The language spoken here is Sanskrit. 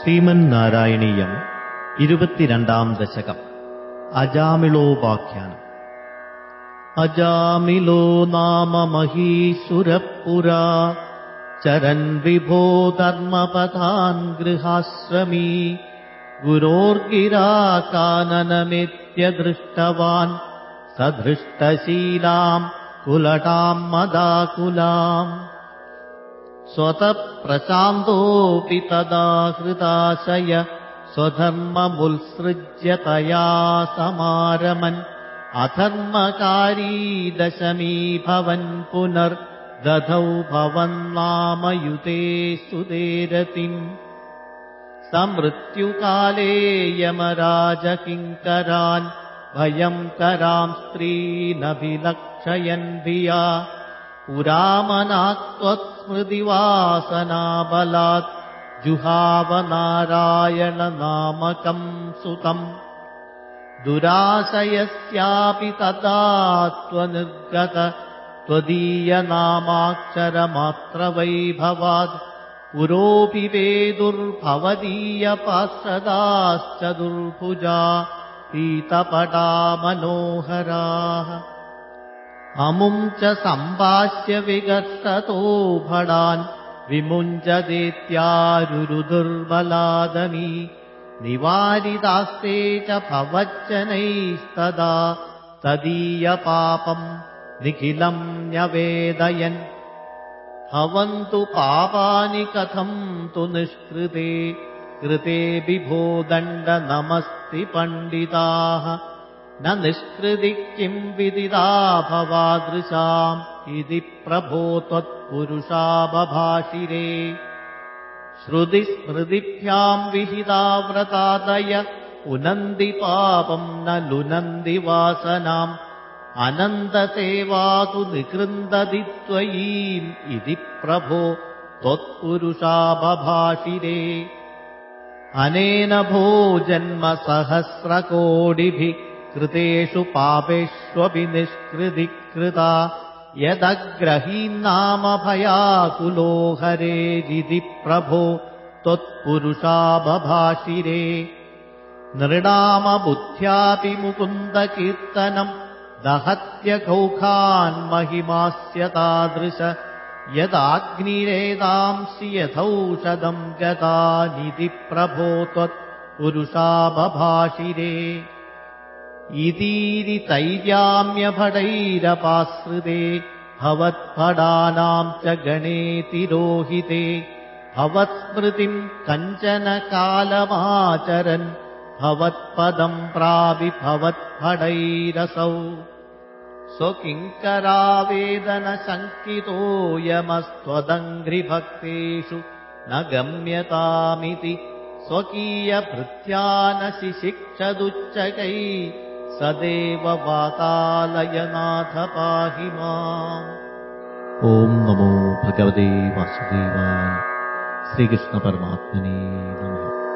പാഠമേളനീയം ഇരുപത്തിരണ്ടാം ദശകം അജാമിളോപാഖ്യാനം അജാമിലോ നാമ മഹീസുരപുരാ ചരൻ വിഭോ ധർമ്മപഥാൻ ഗൃഹാശ്രമീ ഗുരോർഗിരാകാനനമിത്യദൃഷ്ടവാൻ സധൃഷ്ടശീലാം കുലടാം स्वतः प्रशान्तोऽपि तदा कृताशय स्वधर्ममुत्सृज्यतया समारमन्। अधर्मकारी दशमी भवन् पुनर्दधौ भवन्नामयुते सुदेरतिम्। समृत्युकाले यमराजकिङ्करान् भयङ्कराम् स्त्रीनभिलक्षयन् धिया पुरामनात्वत्स्मृतिवासनाबलात् जुहावनारायणनामकम् सुतम्। दुराशयस्यापि तदा त्वनिर्गत त्वदीयनामाक्षरमात्रवैभवात्। पुरोऽपि वेदुर्भवदीयपार्षदाश्च दुर्भुजा पीतपटा मनोहराः अमुम् च सम्भाष्य विगर्षतो भडान् विमुञ्चदेत्यारुरुदुर्बलादमी निवारितास्ते च भवज्जनैस्तदा तदीयपापम् निखिलम् न्यवेदयन् भवन्तु पापानि कथम् तु निष्कृते कृते विभो दण्डनमस्ति पण्डिताः न निष्कृति किम् विदिता भवादृशाम् इति प्रभो त्वत्पुरुषा बभाषिरे श्रुतिस्मृतिभ्याम् विहिता व्रतादय पुनन्ति पापम् न लुनन्ति वासनाम् अनन्तसेवा तु निकृन्दति त्वयीम् इति प्रभो त्वत्पुरुषा बभाषिरे अनेन भो जन्म सहस्रकोटिभिः कृतेषु पापेष्वपि निष्कृति कृता यदग्रहीन्नाम भयाकुलो हरेरिति प्रभो त्वत्पुरुषा बभाषिरे नृणामबुद्ध्यापि मुकुन्दकीर्तनम् दहत्यघौखान्महिमास्य तादृश यदाग्निरेदांसि यथौषधम् गतानिति प्रभो त्वत्पुरुषा बभाषिरे इतीरि तैर्याम्यभटैरपाश्रिते भवत्फडानाम् च गणे तिरोहिते भवत्स्मृतिम् कञ्चन कालमाचरन् भवत्पदम् प्रावि भवत्फडैरसौ। स्वकिङ्करावेदनशङ्कितोऽयमस्त्वदङ्घ्रिभक्तेषु न गम्यतामिति स्वकीयभृत्यानशिशिक्षदुच्चकै सदेव वातालयनाथ पाहि माम्। ॐ नमो भगवते वासुदेवाय। श्रीकृष्णपरमात्मने नमः